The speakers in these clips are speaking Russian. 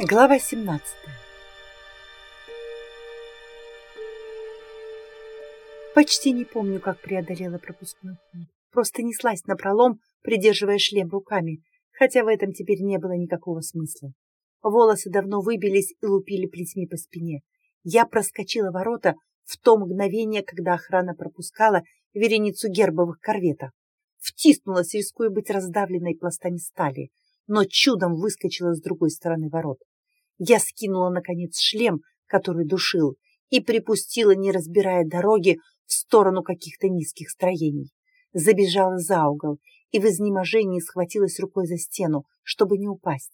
Глава 17 Почти не помню, как преодолела пропускной пункт. Просто неслась на пролом, придерживая шлем руками, хотя в этом теперь не было никакого смысла. Волосы давно выбились и лупили плетьми по спине. Я проскочила ворота в то мгновение, когда охрана пропускала вереницу гербовых корветов. Втиснулась, рискуя быть раздавленной пластами стали, но чудом выскочила с другой стороны ворот. Я скинула, наконец, шлем, который душил, и припустила, не разбирая дороги, в сторону каких-то низких строений. Забежала за угол и в изнеможении схватилась рукой за стену, чтобы не упасть.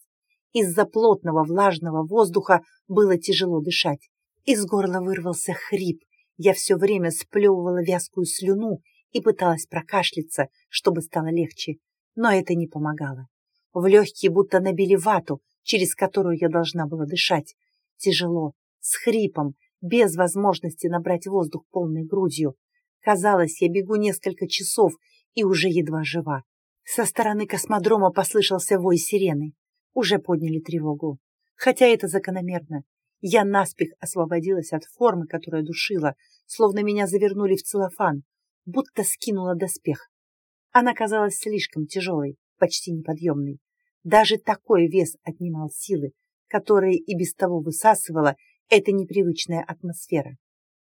Из-за плотного влажного воздуха было тяжело дышать. Из горла вырвался хрип. Я все время сплевывала вязкую слюну и пыталась прокашляться, чтобы стало легче, но это не помогало. В легкие будто набили вату, через которую я должна была дышать. Тяжело, с хрипом, без возможности набрать воздух полной грудью. Казалось, я бегу несколько часов и уже едва жива. Со стороны космодрома послышался вой сирены. Уже подняли тревогу. Хотя это закономерно. Я наспех освободилась от формы, которая душила, словно меня завернули в целлофан, будто скинула доспех. Она казалась слишком тяжелой, почти неподъемной. Даже такой вес отнимал силы, которые и без того высасывала эта непривычная атмосфера.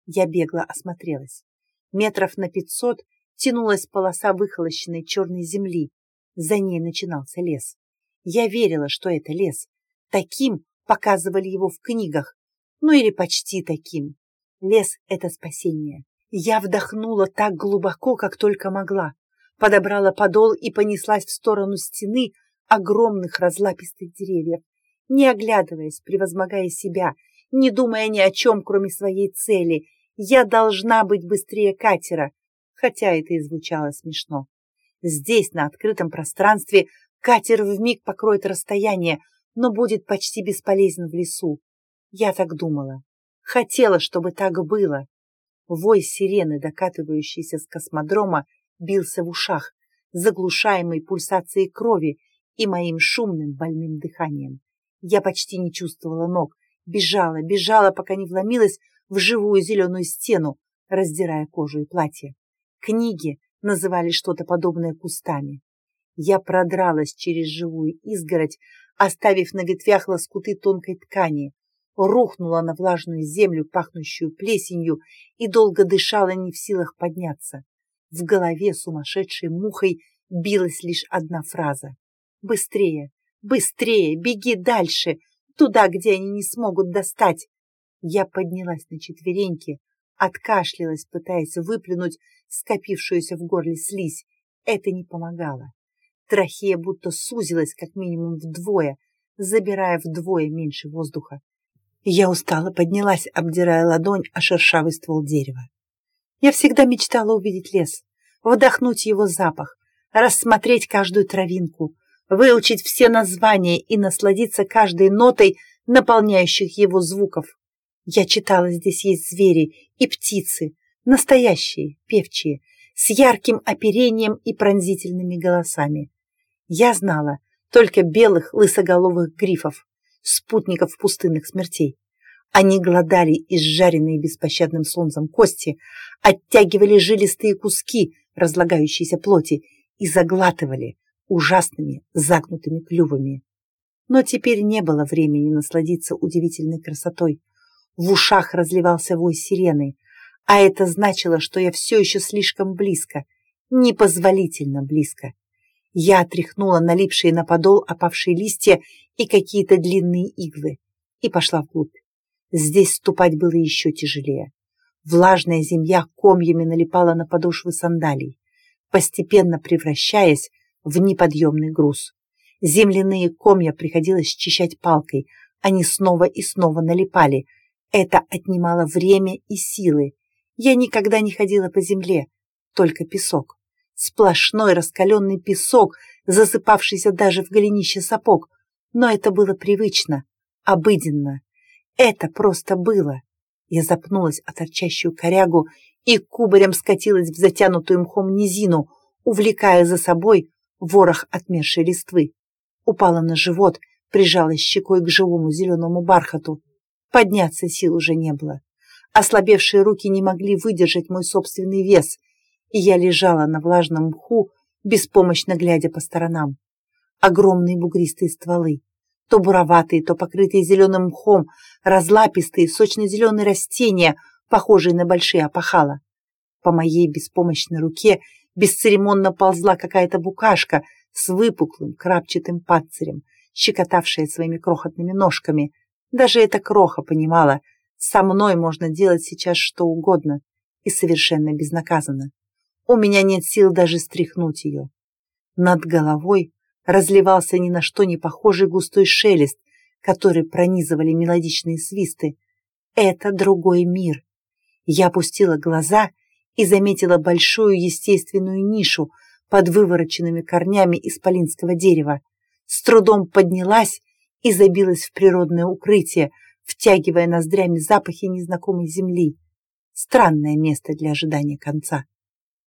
Я бегло осмотрелась. Метров на пятьсот тянулась полоса выхолощенной черной земли. За ней начинался лес. Я верила, что это лес. Таким показывали его в книгах. Ну или почти таким. Лес — это спасение. Я вдохнула так глубоко, как только могла. Подобрала подол и понеслась в сторону стены, огромных разлапистых деревьев, не оглядываясь, превозмогая себя, не думая ни о чем, кроме своей цели. Я должна быть быстрее катера, хотя это и звучало смешно. Здесь, на открытом пространстве, катер вмиг покроет расстояние, но будет почти бесполезен в лесу. Я так думала. Хотела, чтобы так было. Вой сирены, докатывающийся с космодрома, бился в ушах, заглушаемый пульсацией крови, и моим шумным больным дыханием. Я почти не чувствовала ног, бежала, бежала, пока не вломилась в живую зеленую стену, раздирая кожу и платье. Книги называли что-то подобное кустами. Я продралась через живую изгородь, оставив на ветвях лоскуты тонкой ткани, рухнула на влажную землю, пахнущую плесенью, и долго дышала, не в силах подняться. В голове сумасшедшей мухой билась лишь одна фраза. Быстрее, быстрее, беги дальше, туда, где они не смогут достать. Я поднялась на четвереньки, откашлялась, пытаясь выплюнуть скопившуюся в горле слизь. Это не помогало. Трахея будто сузилась как минимум вдвое, забирая вдвое меньше воздуха. Я устало поднялась, обдирая ладонь о шершавый ствол дерева. Я всегда мечтала увидеть лес, вдохнуть его запах, рассмотреть каждую травинку, выучить все названия и насладиться каждой нотой наполняющих его звуков. Я читала, здесь есть звери и птицы, настоящие, певчие, с ярким оперением и пронзительными голосами. Я знала только белых лысоголовых грифов, спутников пустынных смертей. Они глодали изжаренные беспощадным солнцем кости, оттягивали жилистые куски разлагающейся плоти и заглатывали, ужасными загнутыми клювами. Но теперь не было времени насладиться удивительной красотой. В ушах разливался вой сирены, а это значило, что я все еще слишком близко, непозволительно близко. Я отряхнула налипшие на подол опавшие листья и какие-то длинные иглы и пошла вглубь. Здесь ступать было еще тяжелее. Влажная земля комьями налипала на подошвы сандалий, постепенно превращаясь в неподъемный груз. Земляные комья приходилось счищать палкой, они снова и снова налипали. Это отнимало время и силы. Я никогда не ходила по земле, только песок. Сплошной раскаленный песок, засыпавшийся даже в голенище сапог. Но это было привычно, обыденно. Это просто было. Я запнулась о торчащую корягу и кубарем скатилась в затянутую мхом низину, увлекая за собой ворох отмершей листвы. Упала на живот, прижалась щекой к живому зеленому бархату. Подняться сил уже не было. Ослабевшие руки не могли выдержать мой собственный вес, и я лежала на влажном мху, беспомощно глядя по сторонам. Огромные бугристые стволы, то буроватые, то покрытые зеленым мхом, разлапистые, сочно-зеленые растения, похожие на большие опахала. По моей беспомощной руке бесцеремонно ползла какая-то букашка с выпуклым крапчатым панцирем, щекотавшая своими крохотными ножками. Даже эта кроха понимала, со мной можно делать сейчас что угодно и совершенно безнаказанно. У меня нет сил даже стряхнуть ее. Над головой разливался ни на что не похожий густой шелест, который пронизывали мелодичные свисты. Это другой мир. Я опустила глаза и заметила большую естественную нишу под вывороченными корнями исполинского дерева. С трудом поднялась и забилась в природное укрытие, втягивая ноздрями запахи незнакомой земли. Странное место для ожидания конца.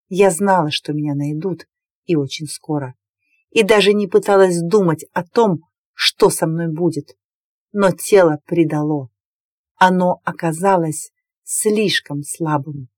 Я знала, что меня найдут, и очень скоро. И даже не пыталась думать о том, что со мной будет. Но тело предало. Оно оказалось слишком слабым.